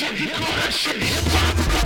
shit, you call that shit hip hop.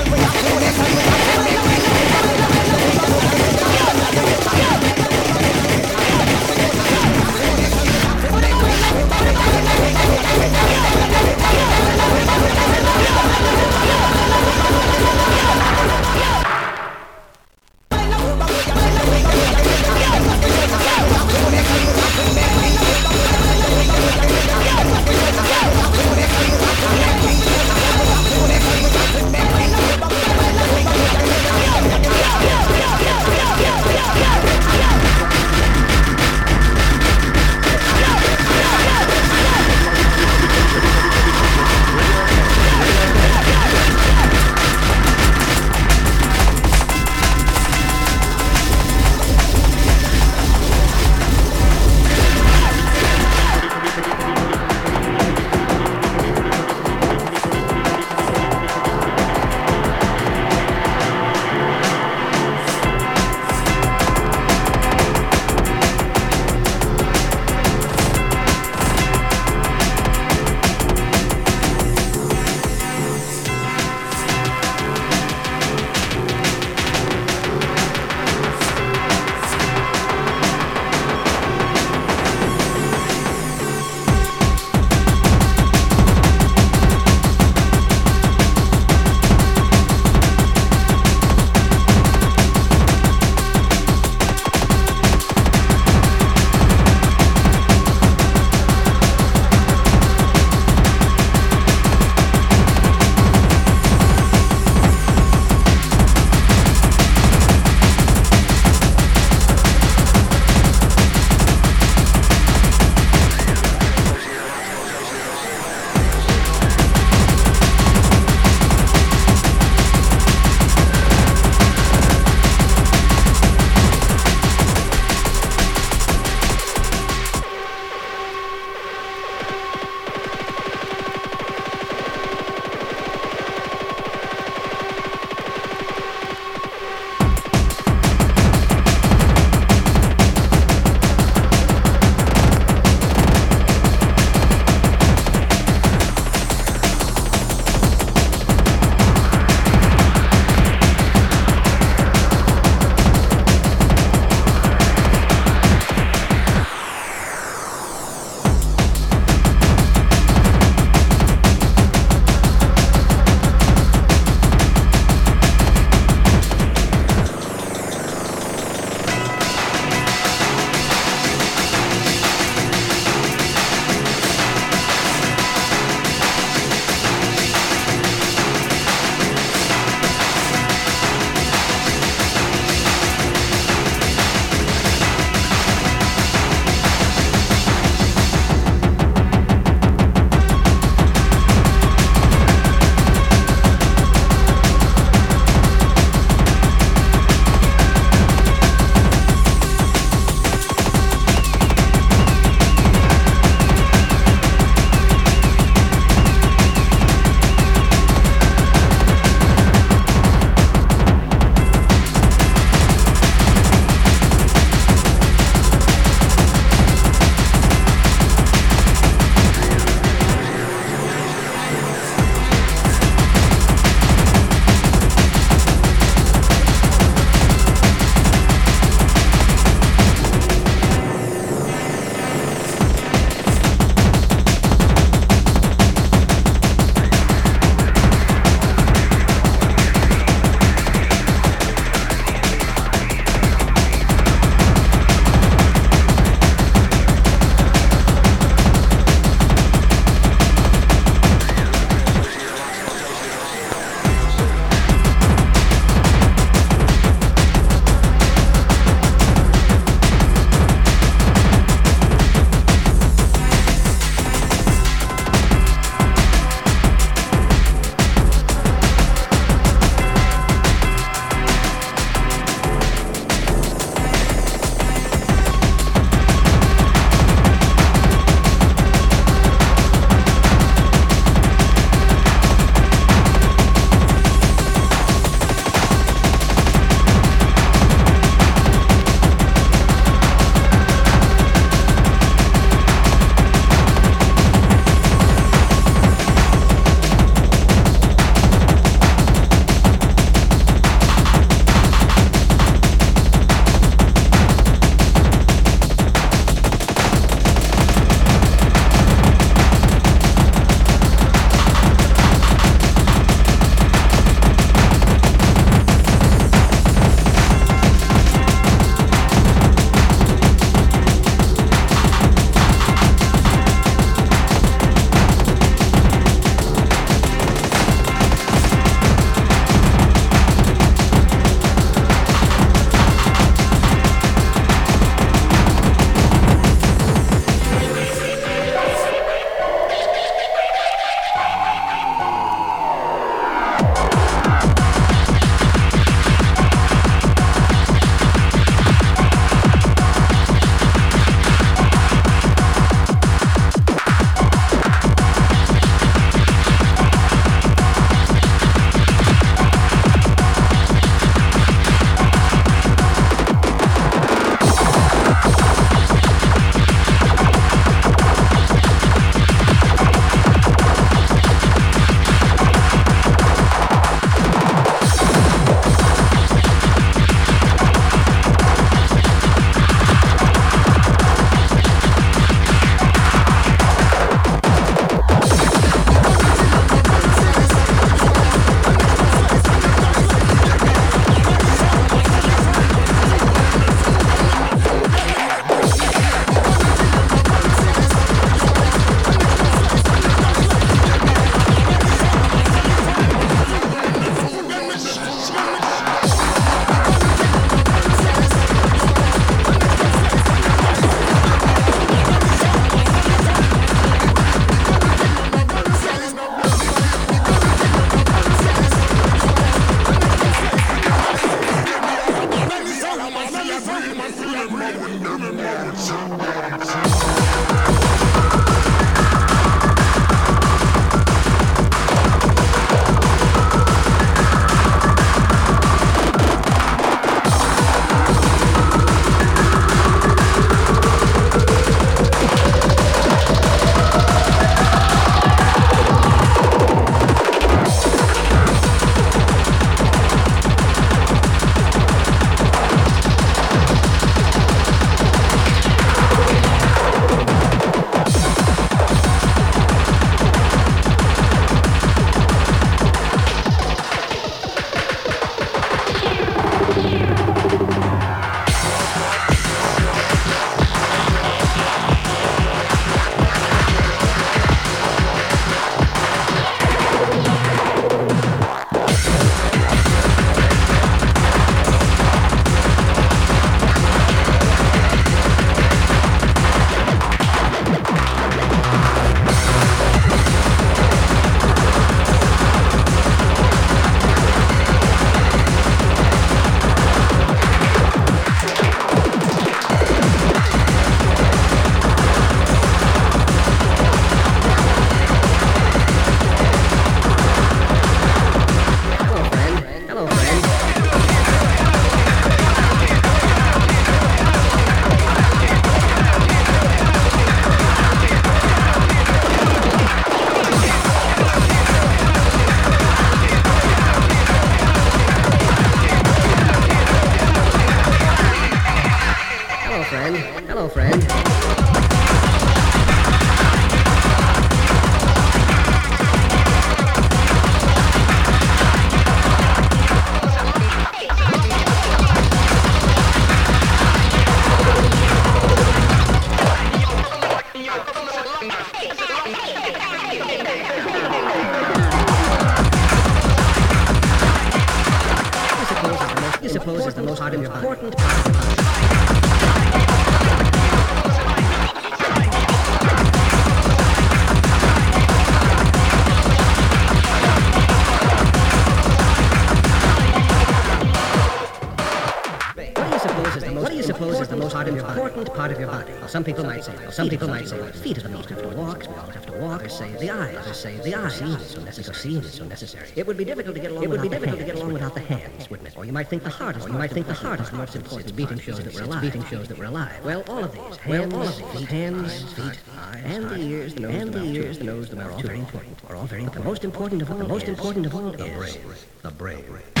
Well, some people might say, well, feet are the most have to walk. We all have to walk. Others say the eyes. Others say the eyes. Seeing is so necessary. Seeing is so necessary. It would be difficult to get along. It would be difficult to get along without the hands, wouldn't it? Or you might think the heart is. Or you might think the heart is the most important. It's beating shows that we're alive. Beating shows that we're alive. Well, all of these. Hands, all of these. Hands, feet, eyes, and the ears, the nose, and the ears, the nose, the mouth. All very important. Are all very important. The most important of all. The most important of all. The brain. The brain.